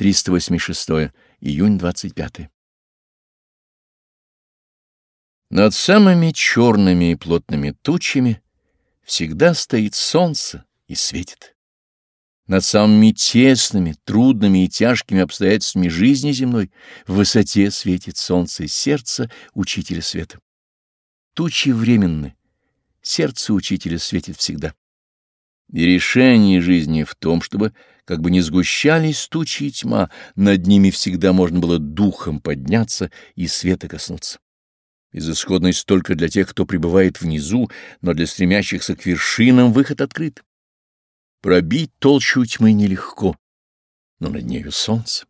386 июнь 25 Над самыми черными и плотными тучами всегда стоит солнце и светит. Над самыми тесными, трудными и тяжкими обстоятельствами жизни земной в высоте светит солнце сердце учителя света. Тучи временны, сердце учителя светит всегда. И решение жизни в том, чтобы, как бы не сгущались тучи и тьма, над ними всегда можно было духом подняться и света коснуться. Безысходность только для тех, кто пребывает внизу, но для стремящихся к вершинам выход открыт. Пробить толщу тьмы нелегко, но над нею солнце.